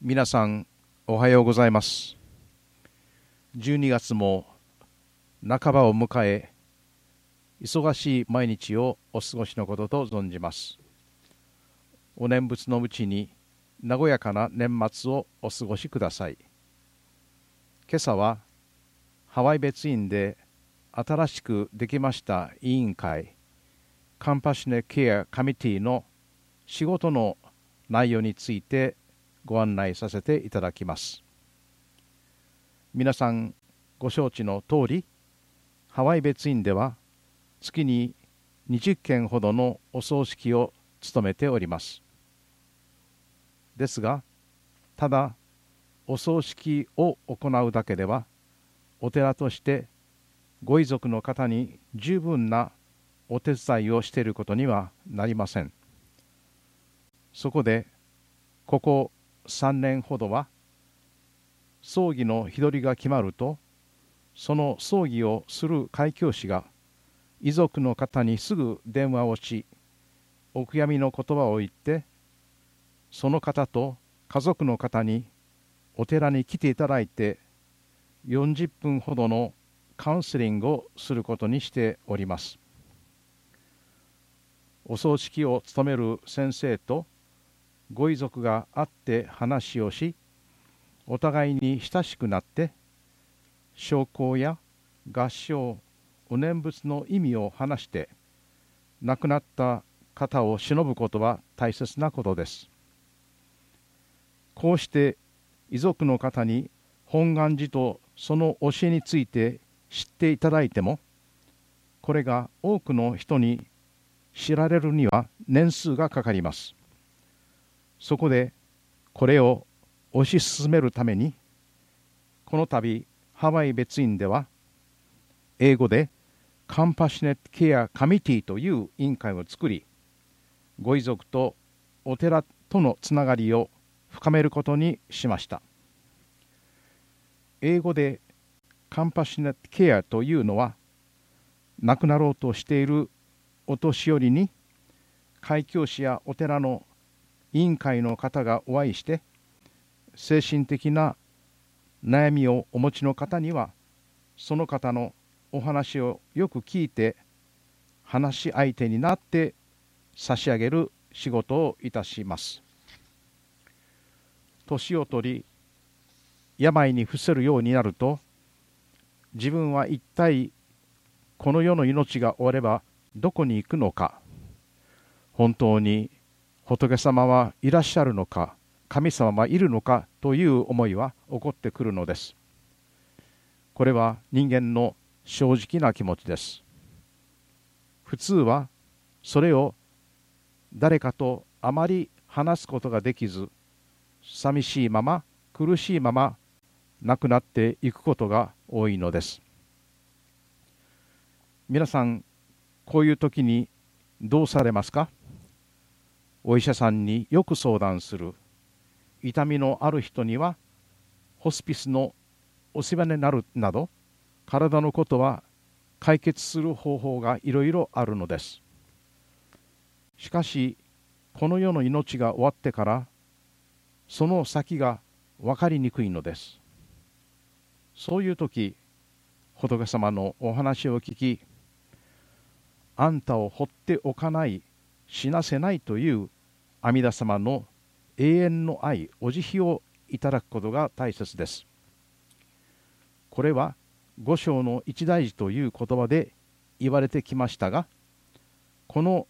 皆さんおはようございます。12月も半ばを迎え忙しい毎日をお過ごしのことと存じます。お念仏のうちに和やかな年末をお過ごしください。今朝はハワイ別院で新しくできました委員会カンパシネケアカミティの仕事の内容についてご案内させていただきます。皆さんご承知の通りハワイ別院では月に20件ほどのお葬式を務めております。ですがただお葬式を行うだけではお寺としてご遺族の方に十分なお手伝いをしていることにはなりません。そこでここ3年ほどは葬儀の日取りが決まるとその葬儀をする開教師が遺族の方にすぐ電話をしお悔やみの言葉を言ってその方と家族の方にお寺に来ていただいて40分ほどのカウンセリングをすることにしております。お葬式を務める先生とご遺族が会って話をしお互いに親しくなって昇降や合唱お念仏の意味を話して亡くなった方を忍ぶことは大切なことです。こうして遺族の方に本願寺とその教えについて知っていただいてもこれが多くの人に知られるには年数がかかります。そこでこれを推し進めるためにこの度ハワイ別院では英語でカンパシネットケアカミティという委員会を作りご遺族とお寺とのつながりを深めることにしました。英語でカンパシネットケアというのは亡くなろうとしているお年寄りに開教師やお寺の委員会の方がお会いして精神的な悩みをお持ちの方にはその方のお話をよく聞いて話し相手になって差し上げる仕事をいたします。年を取り病に伏せるようになると自分は一体この世の命が終わればどこに行くのか。本当に仏様はいらっしゃるのか神様はいるのかという思いは起こってくるのです。これは人間の正直な気持ちです。普通はそれを誰かとあまり話すことができず寂しいまま苦しいまま亡くなっていくことが多いのです。皆さんこういう時にどうされますか？お医者さんによく相談する。痛みのある人にはホスピスのお世話になるなど体のことは解決する方法がいろいろあるのです。しかしこの世の命が終わってからその先が分かりにくいのです。そういう時仏様のお話を聞きあんたを放っておかない死なせないという阿弥陀様の永遠の愛お慈悲をいただくことが大切です。これは五章の一大事という言葉で言われてきましたがこの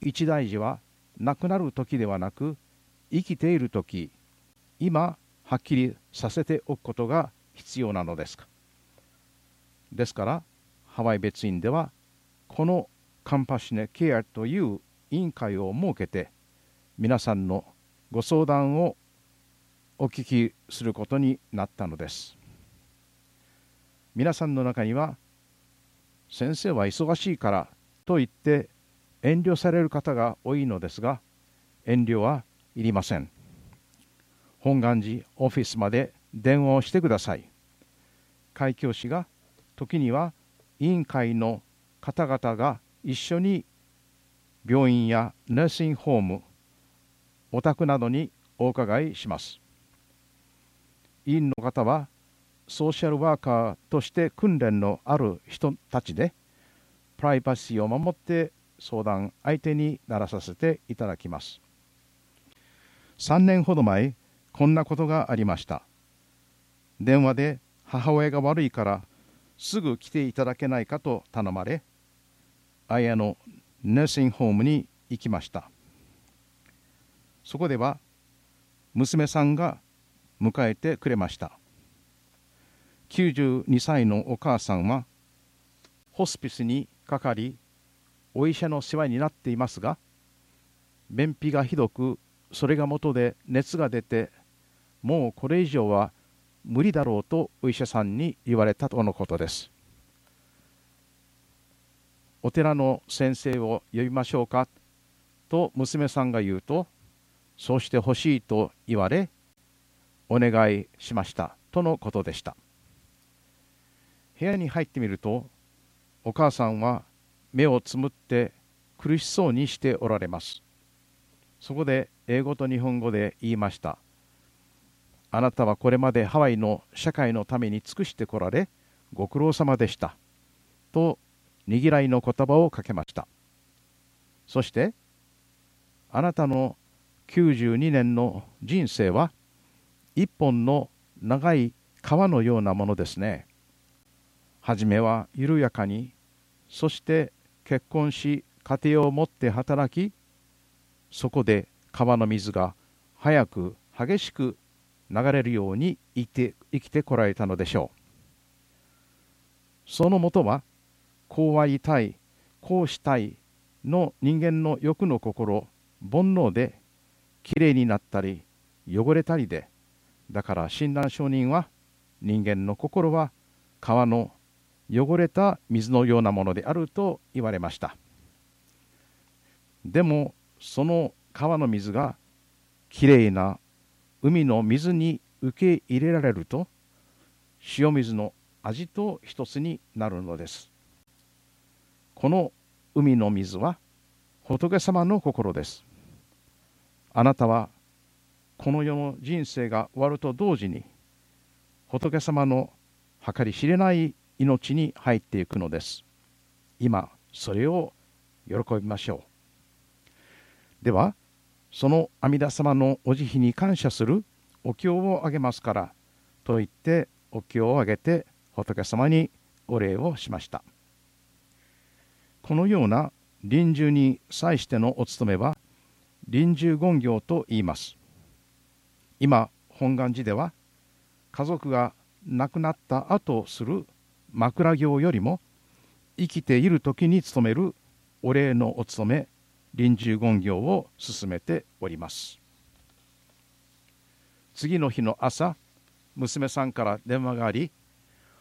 一大事は亡くなる時ではなく生きている時今はっきりさせておくことが必要なのですか。ですからハワイ別院ではこのカンパシネケアという委員会を設けて皆さんのご相談をお聞きすることになったのです。皆さんの中には先生は忙しいからと言って遠慮される方が多いのですが遠慮はいりません。本願寺オフィスまで電話をしてください。開教師が時には委員会の方々が一緒に病院やナーシングホームお宅などにお伺いします。委員の方はソーシャルワーカーとして訓練のある人たちでプライバシーを守って相談相手にならさせていただきます。3年ほど前こんなことがありました。電話で母親が悪いからすぐ来ていただけないかと頼まれ綾のネーシングホームに行きました。そこでは娘さんが迎えてくれました。92歳のお母さんはホスピスにかかりお医者の世話になっていますが便秘がひどくそれが元で熱が出てもうこれ以上は無理だろうとお医者さんに言われたとのことです。お寺の先生を呼びましょうかと娘さんが言うとそうしてほしいと言われお願いしましたとのことでした。部屋に入ってみるとお母さんは目をつむって苦しそうにしておられます。そこで英語と日本語で言いました。あなたはこれまでハワイの社会のために尽くしてこられご苦労様でした。とにぎらいの言葉をかけました。そしてあなたの92年の人生は一本の長い川のようなものですね。初めは緩やかにそして結婚し家庭を持って働きそこで川の水が早く激しく流れるように生きて生きてこられたのでしょう。そのもとはこうありたいこうしたいの人間の欲の心煩悩できれいになったり汚れたりで。だから親鸞上人は人間の心は川の汚れた水のようなものであると言われました。でもその川の水がきれいな海の水に受け入れられると塩水の味と一つになるのです。この海の水は仏様の心です。あなたはこの世の人生が終わると同時に仏様の計り知れない命に入っていくのです。今それを喜びましょう。ではその阿弥陀様のお慈悲に感謝するお経をあげますからと言ってお経をあげて仏様にお礼をしました。このような臨終に際してのお務めは臨終言行と言います。今本願寺では家族が亡くなった後する枕行よりも生きている時に務めるお礼のお務め臨終言行を進めております。次の日の朝娘さんから電話があり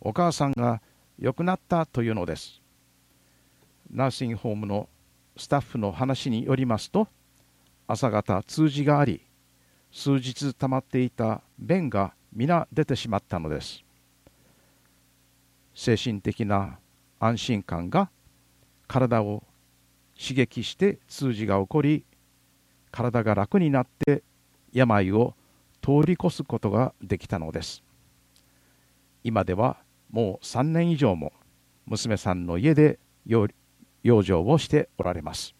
お母さんが良くなったというのです。ナーシングホームのスタッフの話によりますと朝方通じがあり数日溜まっていた便が皆出てしまったのです。精神的な安心感が体を刺激して通じが起こり体が楽になって病を通り越すことができたのです。今ではもう3年以上も娘さんの家で養生をしておられます。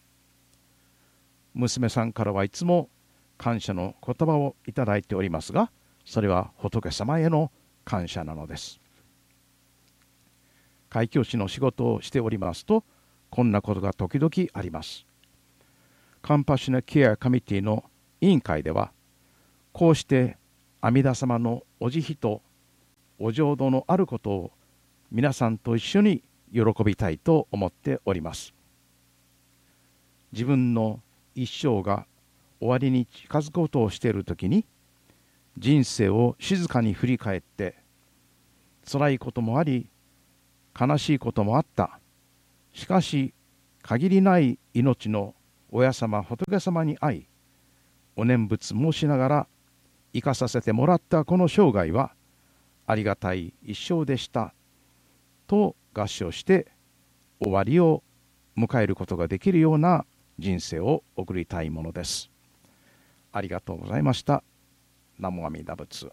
娘さんからはいつも感謝の言葉をいただいておりますがそれは仏様への感謝なのです。開教師の仕事をしておりますとこんなことが時々あります。カンパシネケアコミティの委員会ではこうして阿弥陀様のお慈悲とお浄土のあることを皆さんと一緒に喜びたいと思っております。自分の一生が終わりに近づくこうとしている時に人生を静かに振り返って辛いこともあり悲しいこともあった。しかし限りない命の親様仏様に会いお念仏申しながら生かさせてもらったこの生涯はありがたい一生でした。と合唱して終わりを迎えることができるような人生を送りたいものです。ありがとうございました。南無阿弥陀仏。